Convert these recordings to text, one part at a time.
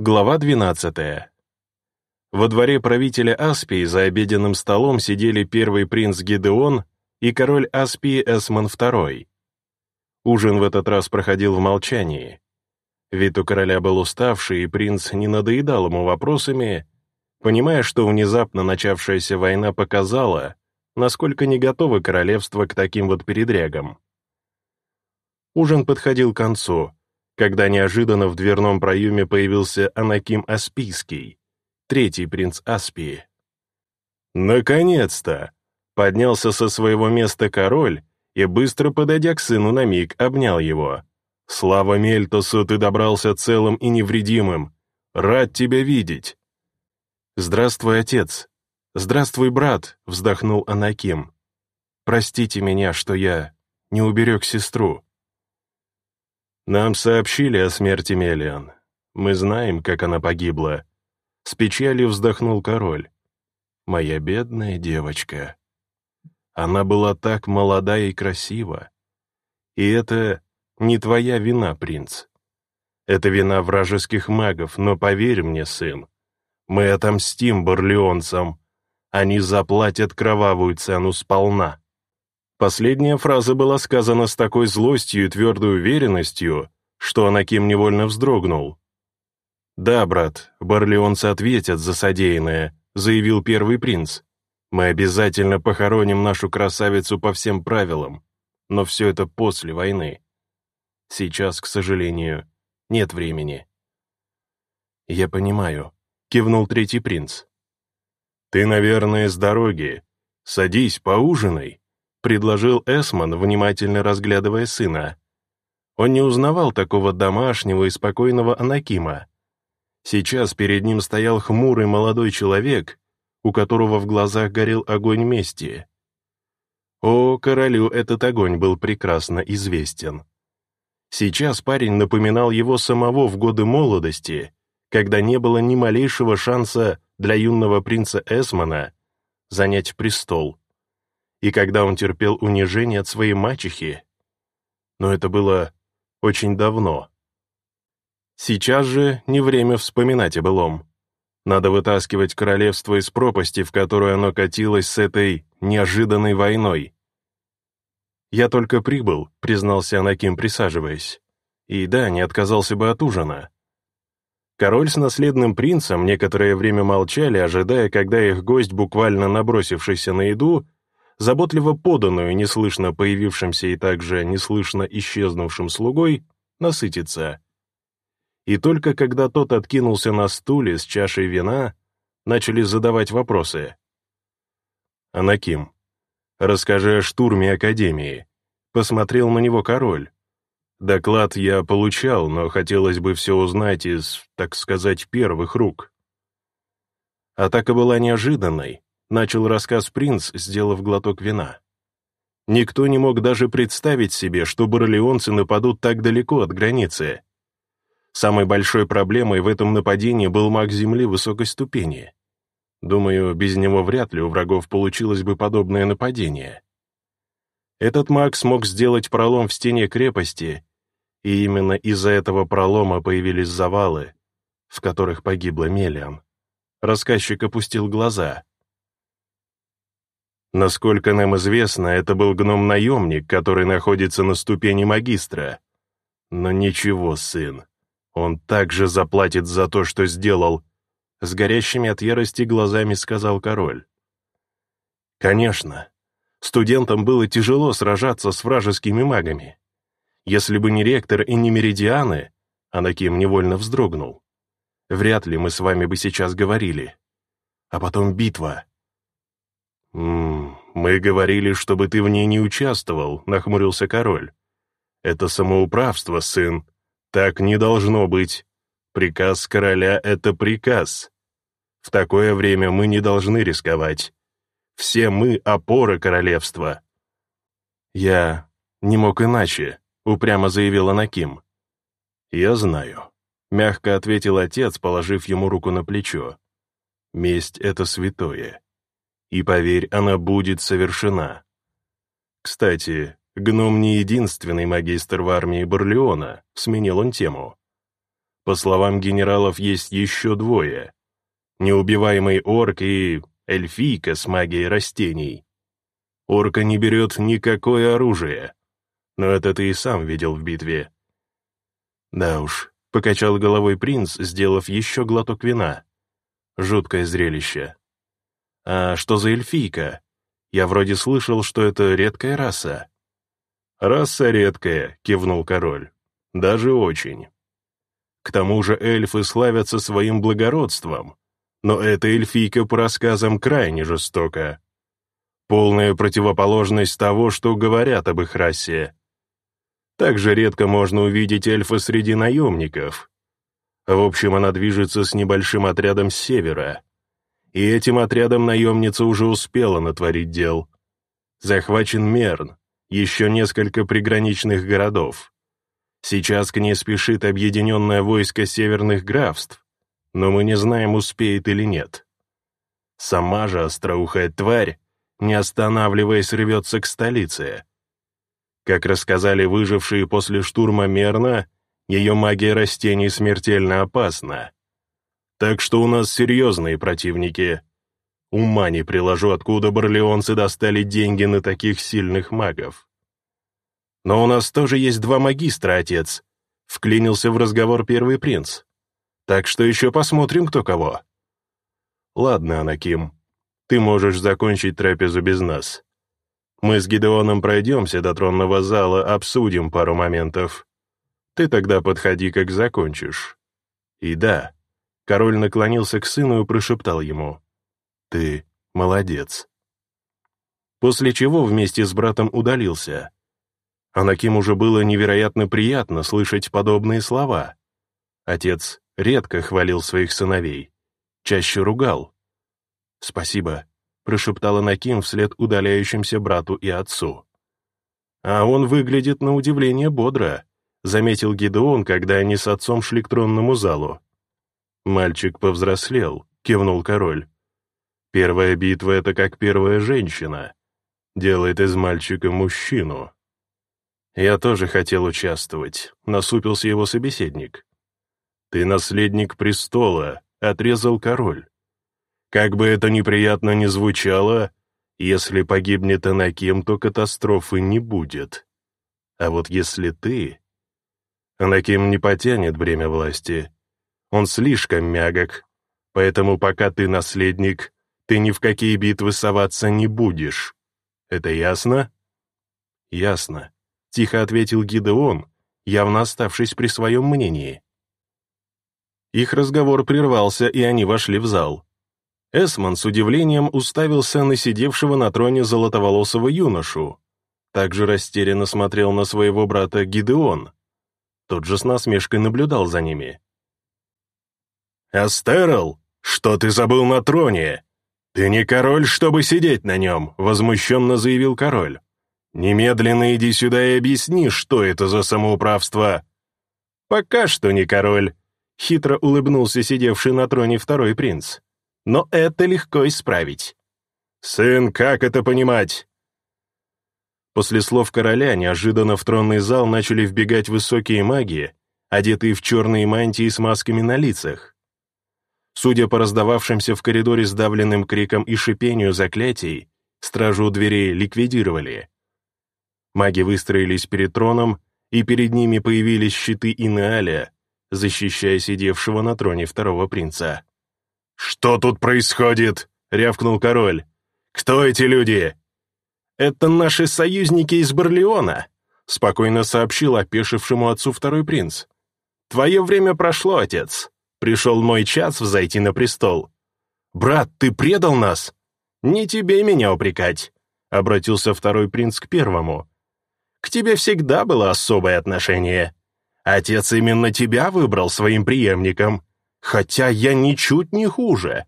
Глава 12. Во дворе правителя Аспии за обеденным столом сидели первый принц Гидеон и король Аспии Эсман II. Ужин в этот раз проходил в молчании. Вид у короля был уставший, и принц не надоедал ему вопросами, понимая, что внезапно начавшаяся война показала, насколько не готово королевство к таким вот передрягам. Ужин подходил к концу, когда неожиданно в дверном проеме появился Анаким Аспийский, третий принц Аспии. «Наконец-то!» — поднялся со своего места король и, быстро подойдя к сыну на миг, обнял его. «Слава Мельтосу, ты добрался целым и невредимым! Рад тебя видеть!» «Здравствуй, отец!» «Здравствуй, брат!» — вздохнул Анаким. «Простите меня, что я не уберег сестру». «Нам сообщили о смерти Мелиан. Мы знаем, как она погибла». С печалью вздохнул король. «Моя бедная девочка. Она была так молода и красива. И это не твоя вина, принц. Это вина вражеских магов, но поверь мне, сын, мы отомстим барлеонцам. Они заплатят кровавую цену сполна». Последняя фраза была сказана с такой злостью и твердой уверенностью, что Анаким невольно вздрогнул. «Да, брат, барлеонцы ответят за содеянное», — заявил первый принц. «Мы обязательно похороним нашу красавицу по всем правилам, но все это после войны. Сейчас, к сожалению, нет времени». «Я понимаю», — кивнул третий принц. «Ты, наверное, с дороги. Садись, поужинай», — предложил Эсман, внимательно разглядывая сына. Он не узнавал такого домашнего и спокойного Анакима. Сейчас перед ним стоял хмурый молодой человек, у которого в глазах горел огонь мести. О, королю этот огонь был прекрасно известен. Сейчас парень напоминал его самого в годы молодости, когда не было ни малейшего шанса для юного принца Эсмана занять престол и когда он терпел унижение от своей мачехи. Но это было очень давно. Сейчас же не время вспоминать о былом. Надо вытаскивать королевство из пропасти, в которую оно катилось с этой неожиданной войной. «Я только прибыл», — признался Анаким, присаживаясь. «И да, не отказался бы от ужина». Король с наследным принцем некоторое время молчали, ожидая, когда их гость, буквально набросившийся на еду, заботливо поданную неслышно появившимся и также неслышно исчезнувшим слугой, насытиться. И только когда тот откинулся на стуле с чашей вина, начали задавать вопросы. «Анаким, расскажи о штурме Академии», — посмотрел на него король. «Доклад я получал, но хотелось бы все узнать из, так сказать, первых рук». Атака была неожиданной, начал рассказ принц, сделав глоток вина. Никто не мог даже представить себе, что барлеонцы нападут так далеко от границы. Самой большой проблемой в этом нападении был маг Земли высокой ступени. Думаю, без него вряд ли у врагов получилось бы подобное нападение. Этот маг смог сделать пролом в стене крепости, и именно из-за этого пролома появились завалы, в которых погибла Мелиан. Рассказчик опустил глаза. Насколько нам известно, это был гном-наемник, который находится на ступени магистра. Но ничего, сын, он также заплатит за то, что сделал, с горящими от ярости глазами сказал король. Конечно, студентам было тяжело сражаться с вражескими магами. Если бы не ректор и не меридианы, Анаким невольно вздрогнул. Вряд ли мы с вами бы сейчас говорили. А потом битва. «М -м, «Мы говорили, чтобы ты в ней не участвовал», — нахмурился король. «Это самоуправство, сын. Так не должно быть. Приказ короля — это приказ. В такое время мы не должны рисковать. Все мы — опора королевства». «Я не мог иначе», — упрямо заявил Анаким. «Я знаю», — мягко ответил отец, положив ему руку на плечо. «Месть — это святое. И поверь, она будет совершена. Кстати, гном не единственный магистр в армии Барлеона, сменил он тему. По словам генералов, есть еще двое. Неубиваемый орк и эльфийка с магией растений. Орка не берет никакое оружие. Но это ты и сам видел в битве. Да уж, покачал головой принц, сделав еще глоток вина. Жуткое зрелище. А что за эльфийка? Я вроде слышал, что это редкая раса. «Раса редкая», — кивнул король. «Даже очень. К тому же эльфы славятся своим благородством, но эта эльфийка по рассказам крайне жестока. Полная противоположность того, что говорят об их расе. Также редко можно увидеть эльфа среди наемников. В общем, она движется с небольшим отрядом с севера. И этим отрядом наемница уже успела натворить дел. Захвачен Мерн, еще несколько приграничных городов. Сейчас к ней спешит объединенное войско северных графств, но мы не знаем, успеет или нет. Сама же остроухая тварь, не останавливаясь, рвется к столице. Как рассказали выжившие после штурма Мерна, ее магия растений смертельно опасна. Так что у нас серьезные противники. Ума не приложу, откуда барлеонцы достали деньги на таких сильных магов. Но у нас тоже есть два магистра, отец, вклинился в разговор первый принц. Так что еще посмотрим, кто кого. Ладно, Анаким, ты можешь закончить трапезу без нас. Мы с Гидеоном пройдемся до тронного зала, обсудим пару моментов. Ты тогда подходи, как закончишь. И да, Король наклонился к сыну и прошептал ему. «Ты молодец». После чего вместе с братом удалился. Анаким уже было невероятно приятно слышать подобные слова. Отец редко хвалил своих сыновей, чаще ругал. «Спасибо», — прошептал Анаким вслед удаляющимся брату и отцу. «А он выглядит на удивление бодро», — заметил Гидеон, когда они с отцом шли к тронному залу. «Мальчик повзрослел», — кивнул король. «Первая битва — это как первая женщина. Делает из мальчика мужчину». «Я тоже хотел участвовать», — насупился его собеседник. «Ты наследник престола», — отрезал король. «Как бы это неприятно ни звучало, если погибнет Анаким, то катастрофы не будет. А вот если ты...» Анаким не потянет бремя власти, он слишком мягок, поэтому пока ты наследник, ты ни в какие битвы соваться не будешь. Это ясно?» «Ясно», — тихо ответил Гидеон, явно оставшись при своем мнении. Их разговор прервался, и они вошли в зал. Эсман с удивлением уставился на сидевшего на троне золотоволосого юношу. Также растерянно смотрел на своего брата Гидеон. Тот же с насмешкой наблюдал за ними. «Астерл, что ты забыл на троне? Ты не король, чтобы сидеть на нем», — возмущенно заявил король. «Немедленно иди сюда и объясни, что это за самоуправство». «Пока что не король», — хитро улыбнулся сидевший на троне второй принц. «Но это легко исправить». «Сын, как это понимать?» После слов короля неожиданно в тронный зал начали вбегать высокие маги, одетые в черные мантии с масками на лицах. Судя по раздававшимся в коридоре сдавленным крикам и шипению заклятий, стражу у дверей ликвидировали. Маги выстроились перед троном, и перед ними появились щиты Инеаля, защищая сидевшего на троне второго принца. «Что тут происходит?» — рявкнул король. «Кто эти люди?» «Это наши союзники из Барлеона», — спокойно сообщил опешившему отцу второй принц. «Твое время прошло, отец. Пришел мой час взойти на престол. «Брат, ты предал нас?» «Не тебе меня упрекать», — обратился второй принц к первому. «К тебе всегда было особое отношение. Отец именно тебя выбрал своим преемником, хотя я ничуть не хуже».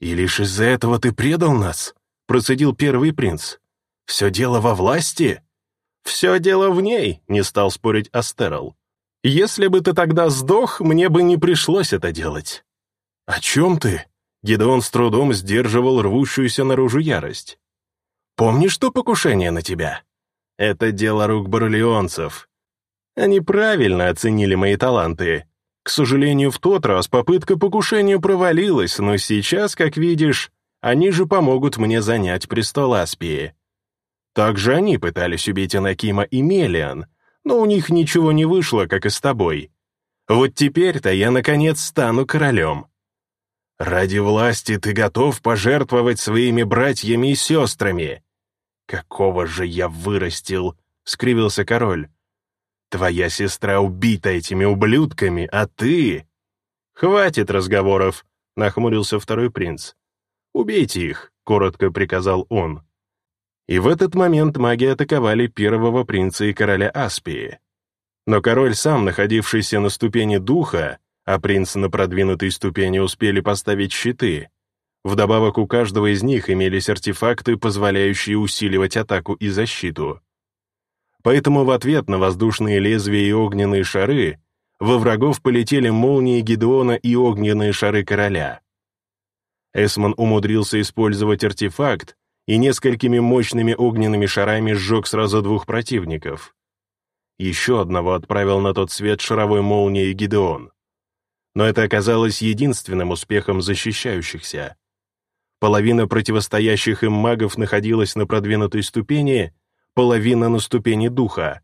«И лишь из-за этого ты предал нас?» — процедил первый принц. «Все дело во власти?» «Все дело в ней», — не стал спорить Астерл. Если бы ты тогда сдох, мне бы не пришлось это делать». «О чем ты?» Гедеон с трудом сдерживал рвущуюся наружу ярость. «Помнишь то покушение на тебя? Это дело рук барлеонцев. Они правильно оценили мои таланты. К сожалению, в тот раз попытка покушения провалилась, но сейчас, как видишь, они же помогут мне занять престол Аспии. Также они пытались убить Анакима и Мелиан, но у них ничего не вышло, как и с тобой. Вот теперь-то я, наконец, стану королем. Ради власти ты готов пожертвовать своими братьями и сестрами. Какого же я вырастил, — скривился король. Твоя сестра убита этими ублюдками, а ты...» «Хватит разговоров», — нахмурился второй принц. «Убейте их», — коротко приказал он. И в этот момент маги атаковали первого принца и короля Аспии. Но король сам, находившийся на ступени духа, а принц на продвинутой ступени успели поставить щиты. Вдобавок у каждого из них имелись артефакты, позволяющие усиливать атаку и защиту. Поэтому в ответ на воздушные лезвия и огненные шары во врагов полетели молнии Гедеона и огненные шары короля. Эсман умудрился использовать артефакт и несколькими мощными огненными шарами сжег сразу двух противников. Еще одного отправил на тот свет шаровой молнией Гидеон. Но это оказалось единственным успехом защищающихся. Половина противостоящих им магов находилась на продвинутой ступени, половина на ступени духа.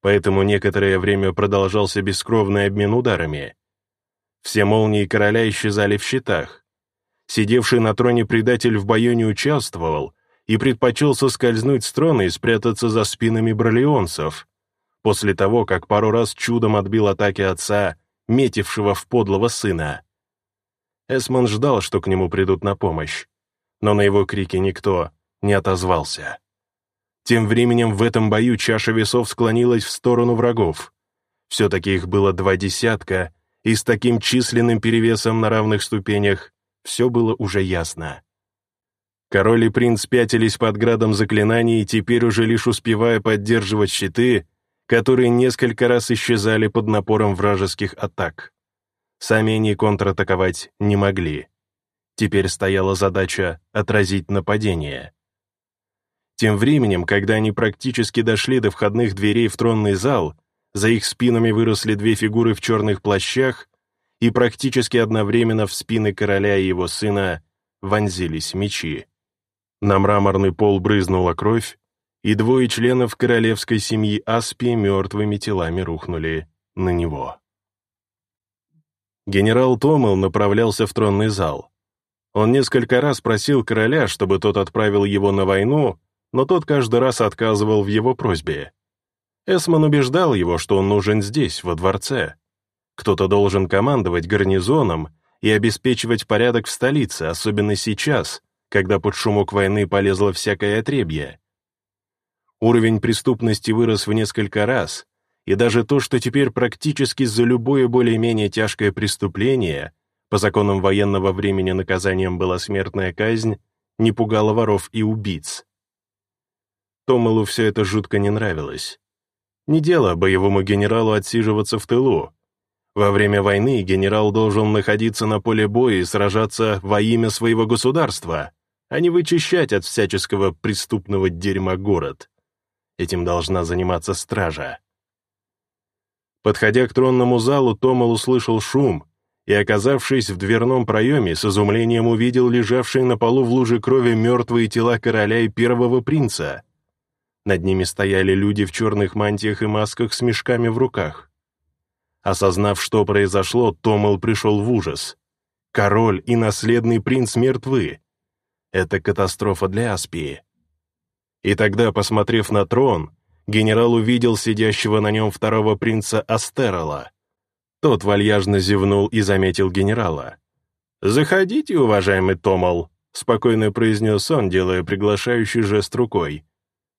Поэтому некоторое время продолжался бескровный обмен ударами. Все молнии короля исчезали в щитах. Сидевший на троне предатель в бою не участвовал и предпочел соскользнуть с трона и спрятаться за спинами бролионцев, после того, как пару раз чудом отбил атаки отца, метившего в подлого сына. Эсмон ждал, что к нему придут на помощь, но на его крики никто не отозвался. Тем временем в этом бою чаша весов склонилась в сторону врагов. Все-таки их было два десятка, и с таким численным перевесом на равных ступенях все было уже ясно. Король и принц пятились под градом заклинаний, теперь уже лишь успевая поддерживать щиты, которые несколько раз исчезали под напором вражеских атак. Сами они контратаковать не могли. Теперь стояла задача отразить нападение. Тем временем, когда они практически дошли до входных дверей в тронный зал, за их спинами выросли две фигуры в черных плащах, и практически одновременно в спины короля и его сына вонзились мечи. На мраморный пол брызнула кровь, и двое членов королевской семьи Аспи мертвыми телами рухнули на него. Генерал Томел направлялся в тронный зал. Он несколько раз просил короля, чтобы тот отправил его на войну, но тот каждый раз отказывал в его просьбе. Эсман убеждал его, что он нужен здесь, во дворце. Кто-то должен командовать гарнизоном и обеспечивать порядок в столице, особенно сейчас, когда под шумок войны полезло всякое отребье. Уровень преступности вырос в несколько раз, и даже то, что теперь практически за любое более-менее тяжкое преступление, по законам военного времени наказанием была смертная казнь, не пугало воров и убийц. Томалу все это жутко не нравилось. Не дело боевому генералу отсиживаться в тылу. Во время войны генерал должен находиться на поле боя и сражаться во имя своего государства, а не вычищать от всяческого преступного дерьма город. Этим должна заниматься стража. Подходя к тронному залу, Томал услышал шум и, оказавшись в дверном проеме, с изумлением увидел лежавшие на полу в луже крови мертвые тела короля и первого принца. Над ними стояли люди в черных мантиях и масках с мешками в руках. Осознав, что произошло, Томал пришел в ужас. Король и наследный принц мертвы. Это катастрофа для Аспии. И тогда, посмотрев на трон, генерал увидел сидящего на нем второго принца Астерола. Тот вальяжно зевнул и заметил генерала. «Заходите, уважаемый Томал», — спокойно произнес он, делая приглашающий жест рукой.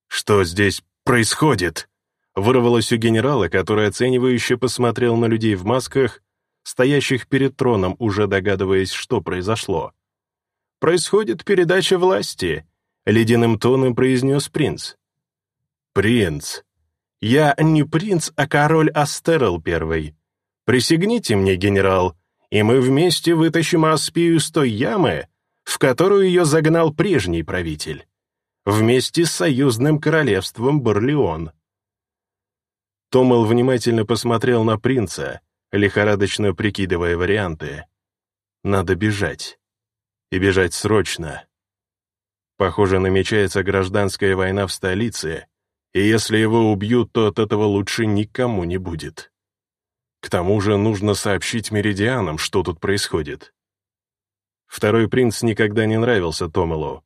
«Что здесь происходит?» Вырвалось у генерала, который оценивающе посмотрел на людей в масках, стоящих перед троном, уже догадываясь, что произошло. «Происходит передача власти», — ледяным тоном произнес принц. «Принц. Я не принц, а король Астерл первый. Присягните мне, генерал, и мы вместе вытащим Аспию из той ямы, в которую ее загнал прежний правитель» вместе с союзным королевством Барлеон. Томел внимательно посмотрел на принца, лихорадочно прикидывая варианты. Надо бежать. И бежать срочно. Похоже, намечается гражданская война в столице, и если его убьют, то от этого лучше никому не будет. К тому же нужно сообщить меридианам, что тут происходит. Второй принц никогда не нравился Томелу.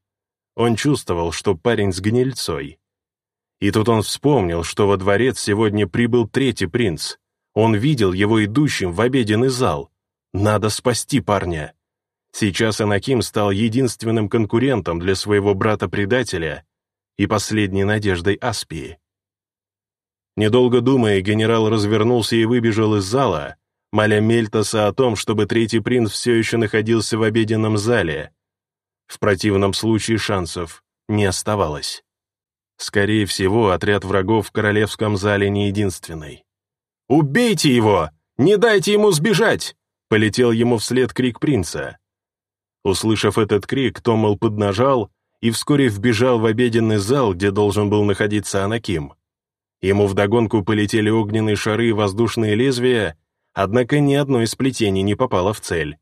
Он чувствовал, что парень с гнильцой. И тут он вспомнил, что во дворец сегодня прибыл третий принц. Он видел его идущим в обеденный зал. Надо спасти парня. Сейчас Анаким стал единственным конкурентом для своего брата-предателя и последней надеждой Аспии. Недолго думая, генерал развернулся и выбежал из зала, моля Мельтоса о том, чтобы третий принц все еще находился в обеденном зале. В противном случае шансов не оставалось. Скорее всего, отряд врагов в королевском зале не единственный. «Убейте его! Не дайте ему сбежать!» — полетел ему вслед крик принца. Услышав этот крик, Томал поднажал и вскоре вбежал в обеденный зал, где должен был находиться Анаким. Ему вдогонку полетели огненные шары и воздушные лезвия, однако ни одно из плетений не попало в цель.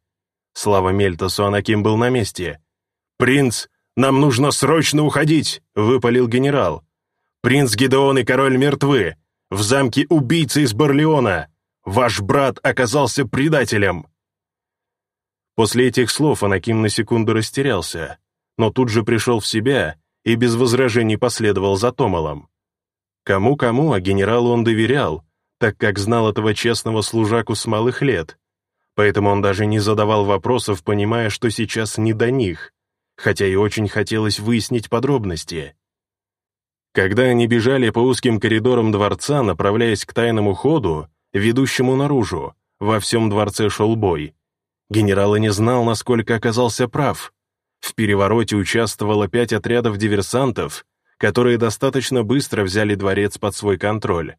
Слава Мельтосу, Анаким был на месте. «Принц, нам нужно срочно уходить!» — выпалил генерал. «Принц Гидеон и король мертвы! В замке убийцы из Барлеона! Ваш брат оказался предателем!» После этих слов Анаким на секунду растерялся, но тут же пришел в себя и без возражений последовал за Томалом. Кому-кому, а генералу он доверял, так как знал этого честного служаку с малых лет, поэтому он даже не задавал вопросов, понимая, что сейчас не до них, хотя и очень хотелось выяснить подробности. Когда они бежали по узким коридорам дворца, направляясь к тайному ходу, ведущему наружу, во всем дворце шел бой, Генерал и не знал, насколько оказался прав. В перевороте участвовало пять отрядов диверсантов, которые достаточно быстро взяли дворец под свой контроль.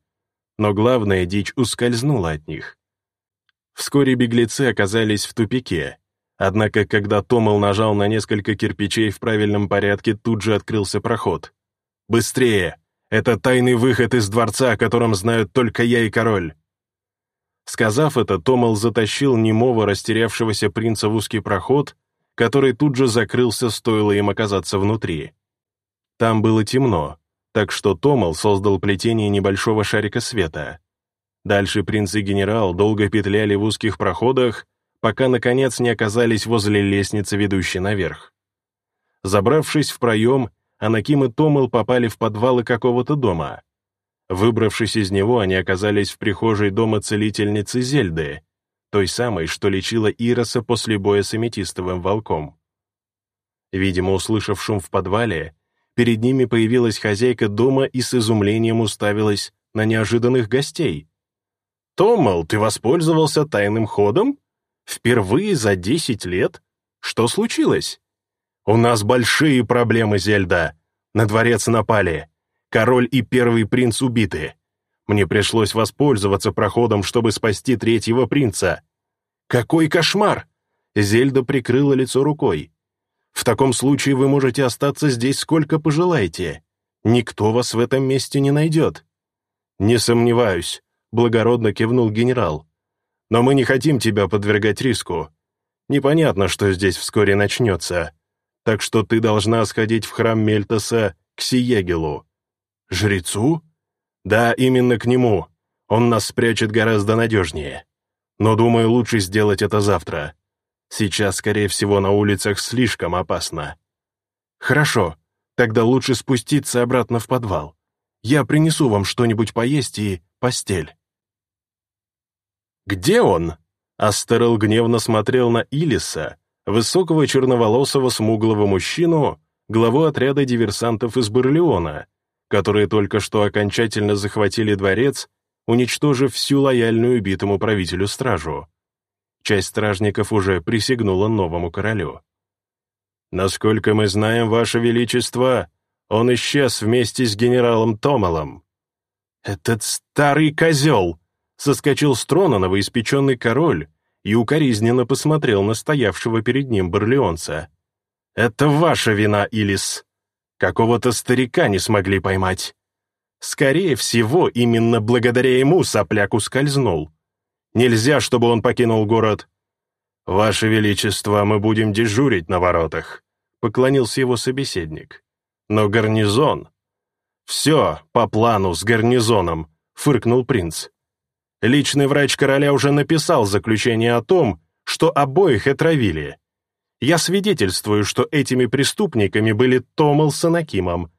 Но главная дичь ускользнула от них. Вскоре беглецы оказались в тупике. Однако, когда Томал нажал на несколько кирпичей в правильном порядке, тут же открылся проход. «Быстрее! Это тайный выход из дворца, о котором знают только я и король!» Сказав это, Томал затащил немого растерявшегося принца в узкий проход, который тут же закрылся, стоило им оказаться внутри. Там было темно, так что Томал создал плетение небольшого шарика света. Дальше принц и генерал долго петляли в узких проходах, пока, наконец, не оказались возле лестницы, ведущей наверх. Забравшись в проем, Анаким и Томал попали в подвалы какого-то дома. Выбравшись из него, они оказались в прихожей дома целительницы Зельды, той самой, что лечила Ироса после боя с аметистовым волком. Видимо, услышав шум в подвале, перед ними появилась хозяйка дома и с изумлением уставилась на неожиданных гостей. «Томал, ты воспользовался тайным ходом? Впервые за десять лет? Что случилось?» «У нас большие проблемы, Зельда. На дворец напали. Король и первый принц убиты. Мне пришлось воспользоваться проходом, чтобы спасти третьего принца. Какой кошмар! Зельда прикрыла лицо рукой. В таком случае вы можете остаться здесь сколько пожелаете. Никто вас в этом месте не найдет. Не сомневаюсь, благородно кивнул генерал. Но мы не хотим тебя подвергать риску. Непонятно, что здесь вскоре начнется. Так что ты должна сходить в храм Мельтоса к Сиегелу. «Жрецу?» «Да, именно к нему. Он нас спрячет гораздо надежнее. Но, думаю, лучше сделать это завтра. Сейчас, скорее всего, на улицах слишком опасно». «Хорошо, тогда лучше спуститься обратно в подвал. Я принесу вам что-нибудь поесть и постель». «Где он?» Астерел гневно смотрел на Илиса, высокого черноволосого смуглого мужчину, главу отряда диверсантов из Барлеона, которые только что окончательно захватили дворец, уничтожив всю лояльную убитому правителю стражу. Часть стражников уже присягнула новому королю. «Насколько мы знаем, Ваше Величество, он исчез вместе с генералом Томалом». «Этот старый козел!» — соскочил с трона новоиспеченный король и укоризненно посмотрел на стоявшего перед ним барлеонца. «Это ваша вина, Илис. Какого-то старика не смогли поймать. Скорее всего, именно благодаря ему сопляк ускользнул. Нельзя, чтобы он покинул город». «Ваше Величество, мы будем дежурить на воротах», — поклонился его собеседник. «Но гарнизон...» «Все по плану с гарнизоном», — фыркнул принц. «Личный врач короля уже написал заключение о том, что обоих отравили. Я свидетельствую, что этими преступниками были Томал с Анакимом,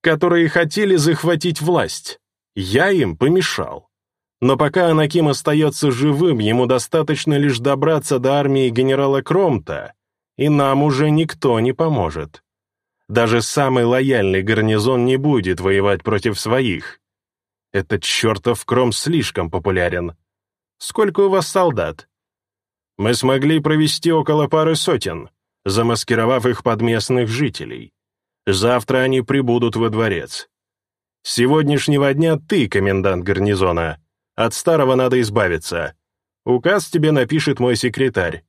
которые хотели захватить власть. Я им помешал. Но пока Анаким остается живым, ему достаточно лишь добраться до армии генерала Кромта, и нам уже никто не поможет. Даже самый лояльный гарнизон не будет воевать против своих. Этот чертов Кром слишком популярен. Сколько у вас солдат? Мы смогли провести около пары сотен, замаскировав их под местных жителей. Завтра они прибудут во дворец. С сегодняшнего дня ты комендант гарнизона. От старого надо избавиться. Указ тебе напишет мой секретарь.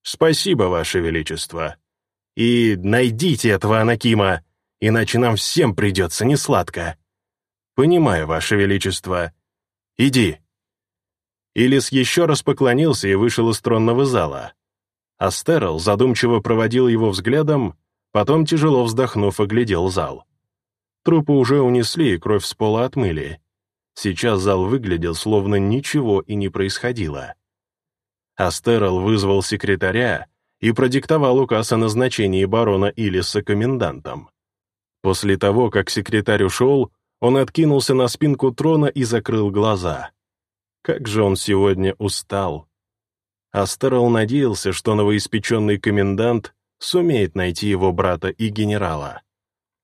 Спасибо, Ваше Величество. И найдите этого Анакима, иначе нам всем придется несладко. Понимаю, Ваше Величество. Иди. Илис еще раз поклонился и вышел из тронного зала. Астерл задумчиво проводил его взглядом, потом, тяжело вздохнув, оглядел зал. Трупы уже унесли и кровь с пола отмыли. Сейчас зал выглядел, словно ничего и не происходило. Астерл вызвал секретаря и продиктовал указ о назначении барона Илиса комендантом. После того, как секретарь ушел, он откинулся на спинку трона и закрыл глаза. Как же он сегодня устал. Астерл надеялся, что новоиспеченный комендант сумеет найти его брата и генерала.